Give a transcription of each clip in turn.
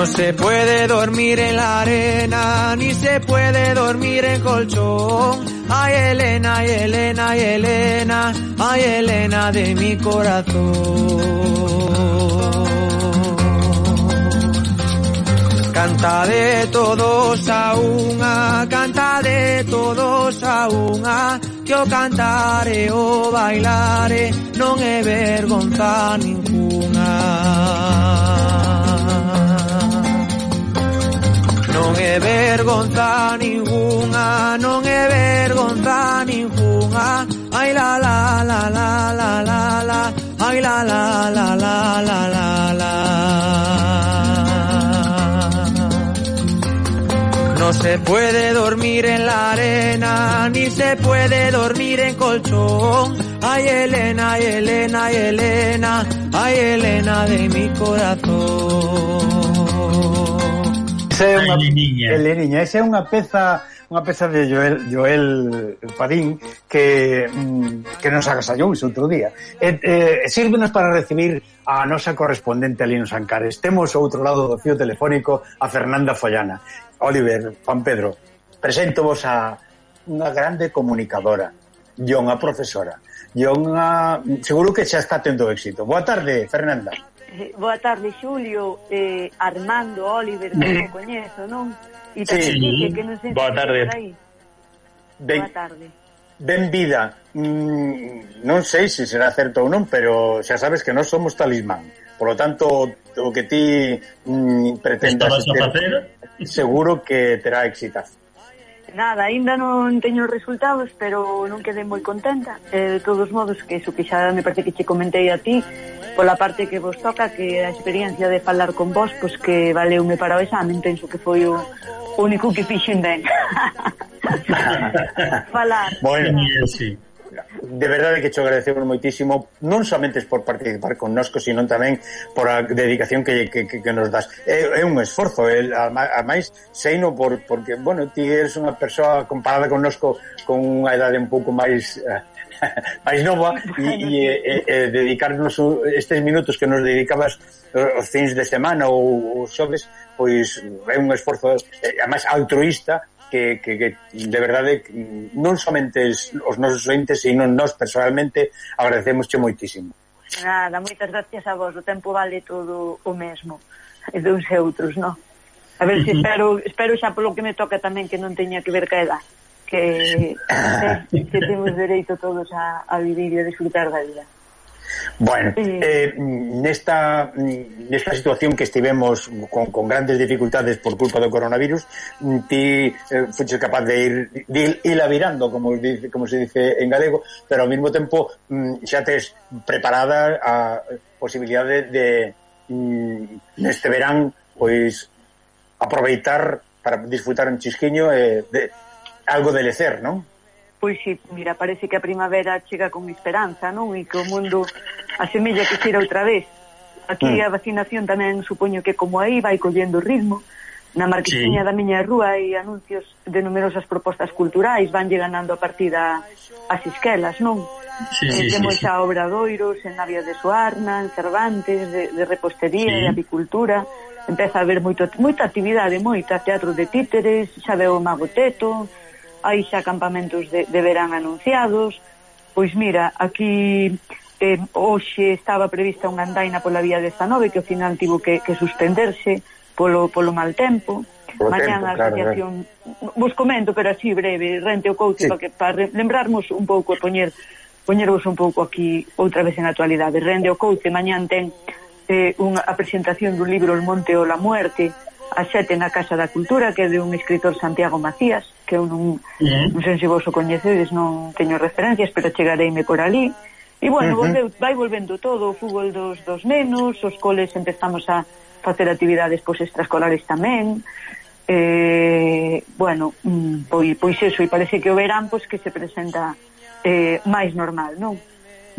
No se puede dormir en la arena, ni se puede dormir en colchón. Ay Elena, ay Elena, ay Elena, ay Elena de mi corazón. Canta de todos a unha, canta de todos a unha, que o cantare o bailare non é vergonza ninguna. Non é vergonza ninguna, non é vergonza ninguna. Ai la la la la la la la, ai la la la la la la la. No se puede dormir en la arena, ni se puede dormir en colchón. Ay Elena, ay Elena, ay Elena, ay Elena de mi corazón. esa é unha Eleniña, esa é unha peza unha peza de Joel, Joel Padín que, mm, que nos agasallou ese outro día. E, eh, sírvenos para recibir a nosa correspondente Alino Sancares. Temos ao outro lado do fío telefónico a Fernanda Follana. Oliver, Juan Pedro, presento vos a unha grande comunicadora e unha profesora e unha... seguro que xa está tendo éxito. Boa tarde, Fernanda. Eh, boa tarde, Xulio, eh, Armando, Oliver, que o coñezo, non? E sí. que, que non sei boa tarde. Aí. Ben, boa tarde. Ben vida. Mm, non sei se será certo ou non, pero xa sabes que non somos talismán. Por lo tanto, o que ti mm, pretendas facer, seguro que terá exitazo. Nada, aínda non teño resultados, pero non quedei moi contenta. Eh, de todos modos, que iso que xa me parece que che comentei a ti, pola parte que vos toca que a experiencia de falar con vos pois que valeume para o examen penso que foi o único que fixen ben falar bueno, sí de verdade que cho agradecemos moitísimo, non somente por participar con nosco, sino tamén por a dedicación que, que, que nos das. É, é un esforzo, é, a máis, seino por, porque, bueno, ti eres unha persoa comparada con nosco con unha idade un pouco máis... Máis nova e, e, e dedicarnos estes minutos que nos dedicabas os fins de semana ou os xoves pois é un esforzo eh, é, máis altruista que, que, que de verdade non somente os nosos ointes, sino nós personalmente agradecemos moitísimo. Nada, moitas gracias a vos, o tempo vale todo o mesmo, e de uns e outros, non? A ver se si espero, espero xa polo que me toca tamén que non teña que ver ca edad, que, que, que temos dereito todos a, a vivir e a disfrutar da vida. Bueno, eh, nesta, nesta situación que estivemos con, con grandes dificultades por culpa do coronavirus, mm, ti eh, fuches capaz de ir, de ir lavirando, como, dice, como se dice en galego, pero ao mesmo tempo mm, xa tes preparada a posibilidade de mm, neste verán pois aproveitar para disfrutar un chisquiño e eh, de, algo de lecer, non? pois si, mira, parece que a primavera chega con esperanza, non? E que o mundo asemella que xera outra vez. Aquí mm. a vacinación tamén supoño que como aí vai collendo ritmo. Na marquesiña sí. da miña rúa hai anuncios de numerosas propostas culturais, van ganando a partida as isquelas, non? Sí, eh, sí, e temos sí, sí. a Obradoiros, en Navia de Suarna, en Cervantes, de, de repostería, sí. de apicultura, empeza a haber moito, moita actividade, moita, teatro de títeres, xa veo o Mago Teto, hai xa campamentos de, de verán anunciados, pois mira, aquí eh, hoxe estaba prevista unha andaina pola vía 19 que ao final tivo que, que suspenderse polo, polo mal tempo, Mañan a asociación claro, vos comento, pero así breve, rente o coche sí. para, que, para lembrarmos un pouco e poñer poñervos un pouco aquí outra vez en actualidade. Rende o coche mañan ten eh, unha a presentación do libro El Monte ou la Muerte, a sete na Casa da Cultura, que é de un escritor Santiago Macías, que eu non, mm. non sei se vos o coñecedes, non teño referencias, pero chegareime por ali. E, bueno, uh -huh. volveu, vai volvendo todo, o fútbol dos, dos nenos, os coles empezamos a facer actividades pois, extraescolares tamén, eh, bueno, mm, pois, pois eso, e parece que o verán pois, que se presenta eh, máis normal, non?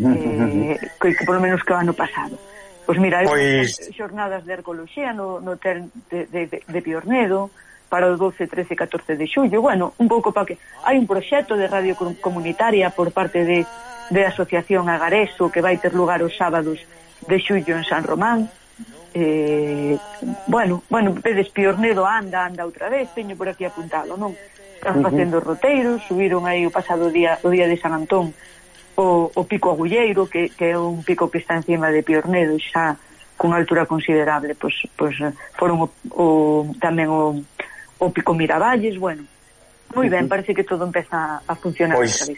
Eh, que, que polo menos que o ano pasado. Pois mira, pois... xornadas de arqueoloxía no, no ter de, de, de Piornedo, para os 12, 13 e 14 de xullo. Bueno, un pouco para que hai un proxecto de radio comunitaria por parte de, de Asociación Agareso que vai ter lugar os sábados de xullo en San Román. Eh, bueno, bueno, pedes Piornedo anda, anda outra vez, teño por aquí apuntado, non? Están facendo uh -huh. roteiros, subiron aí o pasado día, o día de San Antón, o, o pico agulleiro, que, que é un pico que está encima de Piornedo, xa cunha altura considerable, pois, pois eh, foron o, o, tamén o, o Pico Miravalles, bueno. Moi ben, parece que todo empeza a funcionar pois, sí.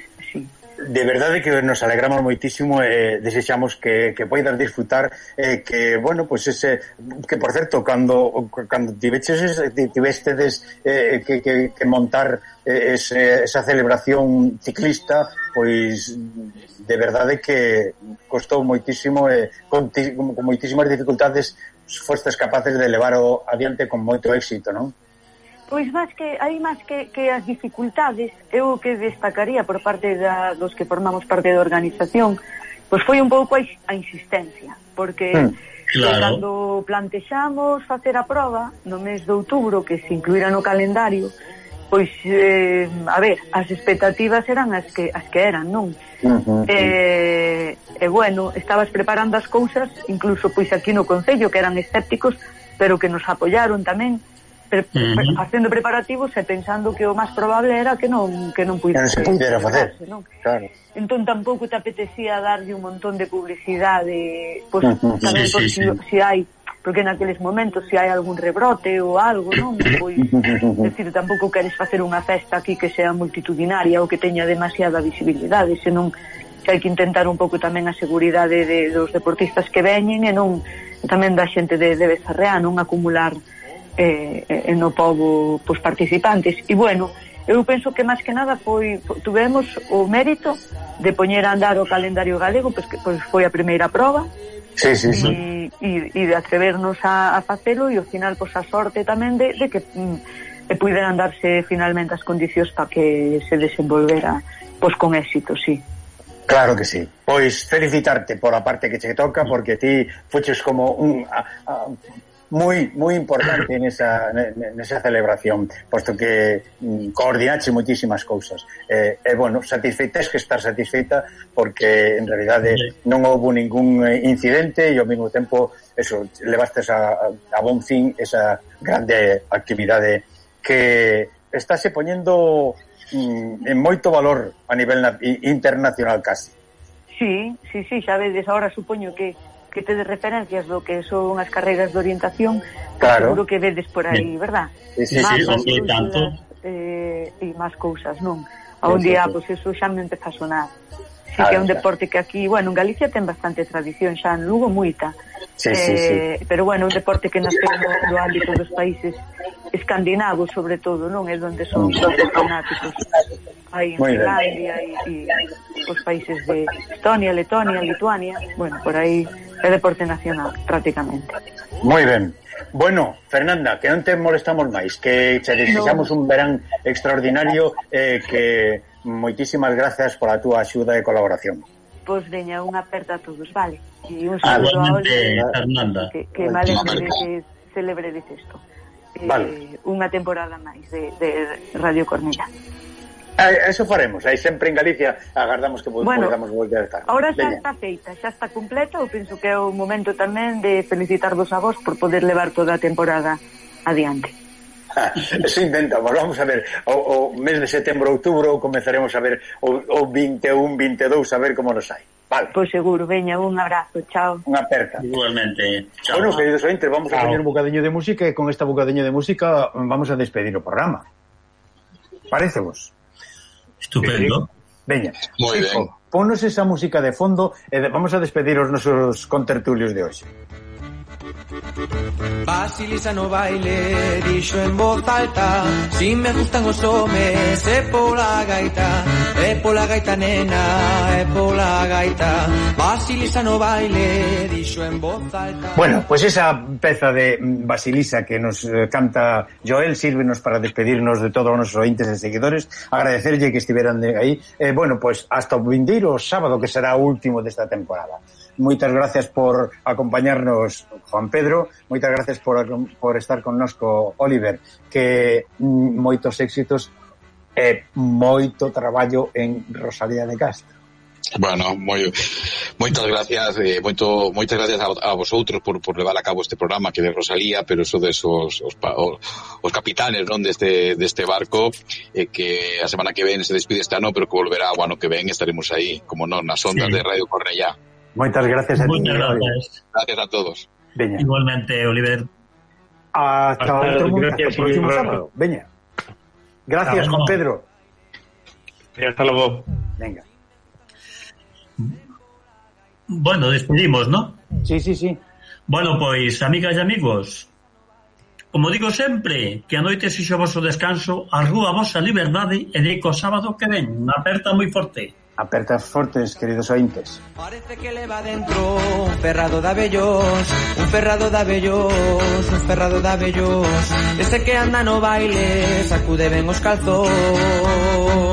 De verdade que nos alegramos moitísimo e eh, desexamos que, que poidas disfrutar eh, que, bueno, pois pues ese que, por certo, cando, cando tiveches tivestedes eh, que, que, que montar eh, ese, esa celebración ciclista pois de verdade que costou moitísimo e eh, con, con moitísimas dificultades fostes capaces de levar o adiante con moito éxito, non? Pois máis que hai máis que, que as dificultades, eu que destacaría por parte da, dos que formamos parte da organización, pois foi un pouco a, a insistencia, porque mm, claro. cando plantexamos facer a proba no mes de outubro que se incluíra no calendario, pois eh, a ver, as expectativas eran as que as que eran, non? Uh -huh, eh, e eh, bueno, estabas preparando as cousas, incluso pois aquí no concello que eran escépticos, pero que nos apoyaron tamén pre, uh -huh. facendo preparativos e pensando que o máis probable era que non que non puidera, que non se facer, non? Claro. Entón tampouco te apetecía darlle un montón de publicidade, pois pues, uh -huh. tamén sí, por sí, si, sí. si hai porque naqueles momentos se si hai algún rebrote ou algo, non? Pois, decir, tampouco queres facer unha festa aquí que sea multitudinaria ou que teña demasiada visibilidade, senón que hai que intentar un pouco tamén a seguridade de, dos deportistas que veñen e non tamén da xente de, de Bezarreá non acumular eh, eh, no povo pois, participantes e bueno, eu penso que máis que nada foi tuvemos o mérito de poñer a andar o calendario galego pois, que, pois foi a primeira proba sí, sí, sí. E, e, e de atrevernos a, a facelo e ao final pois a sorte tamén de, de que mm, e puideran darse finalmente as condicións para que se desenvolvera pois con éxito, sí. Claro que sí. Pois felicitarte por a parte que che toca porque ti fuches como un a, a, moi moi importante nesa, nesa celebración, posto que mm, coordinache moitísimas cousas. E, eh, eh, bueno, satisfeita es que estar satisfeita porque en realidade non houve ningún eh, incidente e ao mesmo tempo eso, levaste a, a bon fin esa grande actividade que estáse poñendo mm, en moito valor a nivel internacional casi. Sí, sí, sí, xa vedes, agora supoño que que tedes referencias do que son as carreiras de orientación, claro. seguro que vedes por aí, verdad? Sí, sí, sí, sí tanto. Eh, e máis cousas, non? A un día, pois pues, eso xa me empeza a sonar. Sí que é un deporte que aquí, bueno, en Galicia ten bastante tradición xa, en Lugo moita. Sí, eh, sí, sí. Eh, pero bueno, un deporte que nace no, do ámbito dos países escandinavos, sobre todo, non? É onde son os fanáticos. Aí en Finlandia e, e os países de Estonia, Letonia, Lituania, bueno, por aí de deporte nacional, prácticamente. Muy ben. Bueno, Fernanda, que non te molestamos máis, que che desexamos no. un verán extraordinario eh, que moitísimas grazas pola túa axuda e colaboración. Pois veña unha aperta a todos, vale. E un saludo a Oli, Fernanda. Que, que eh, vale que, que celebre isto. Vale. Eh, unha temporada máis de, de Radio Cornella. Eso faremos, aí sempre en Galicia agardamos que bueno, podamos volver a estar. Ahora xa Veña. está feita, xa está completa, eu penso que é o momento tamén de felicitarvos a vos por poder levar toda a temporada adiante. Eso intentamos, vamos a ver o, o mes de setembro, outubro comezaremos a ver o, o 21, 22 a ver como nos hai. Vale. Pois pues seguro, veña, un abrazo, chao. Unha aperta. Igualmente, chao. Bueno, queridos ointes, vamos chao. a poñer un bocadiño de música e con esta bocadiño de música mm, vamos a despedir o programa. Parecevos Estupendo. Veña, ben. Ponos esa música de fondo e vamos a despedir os nosos contertulios de hoxe. Basilisa no baile, dixo en voz alta. Si me gustan os homes, é pola gaita. É pola gaita, nena, é pola gaita. Basilisa no baile, dixo en voz alta. Bueno, pues esa peza de Basilisa que nos eh, canta Joel Sírvenos para despedirnos de todos os nosos ointes e seguidores. Agradecerlle que estiveran de aí eh, Bueno, pues hasta o vindeiro sábado que será o último desta temporada. Moitas gracias por acompañarnos, Juan Pedro. Moitas gracias por, por estar connosco, Oliver. Que mm, moitos éxitos e moito traballo en Rosalía de Castro. Bueno, moi, moitas gracias, eh, moito, moitas gracias a, a vosotros por, por levar a cabo este programa que de Rosalía, pero eso de os, os, os, os capitanes non deste, deste barco, eh, que a semana que ven se despide este ano pero que volverá o ano que ven estaremos aí, como non, nas ondas sí. de Radio Cornellá. Moitas gracias a ti. Moitas gracias. Gracias a todos. Veña. Igualmente, Oliver. Hasta, hasta outro gracias, hasta o próximo sábado. Veña. Gracias, Juan Pedro. E hasta logo. Venga. Bueno, despedimos, ¿no? Sí, sí, sí. Bueno, pois, amigas e amigos, como digo sempre, que a noite sexo vosso descanso, a rúa vosa liberdade e deico sábado que ven. Aperta moi forte. Apertas fortes, queridos ointes. Parece que leva dentro un ferrado de abellos, un ferrado de abellos, un ferrado de abellos. Ese que anda no baile, sacude ben os calzóns.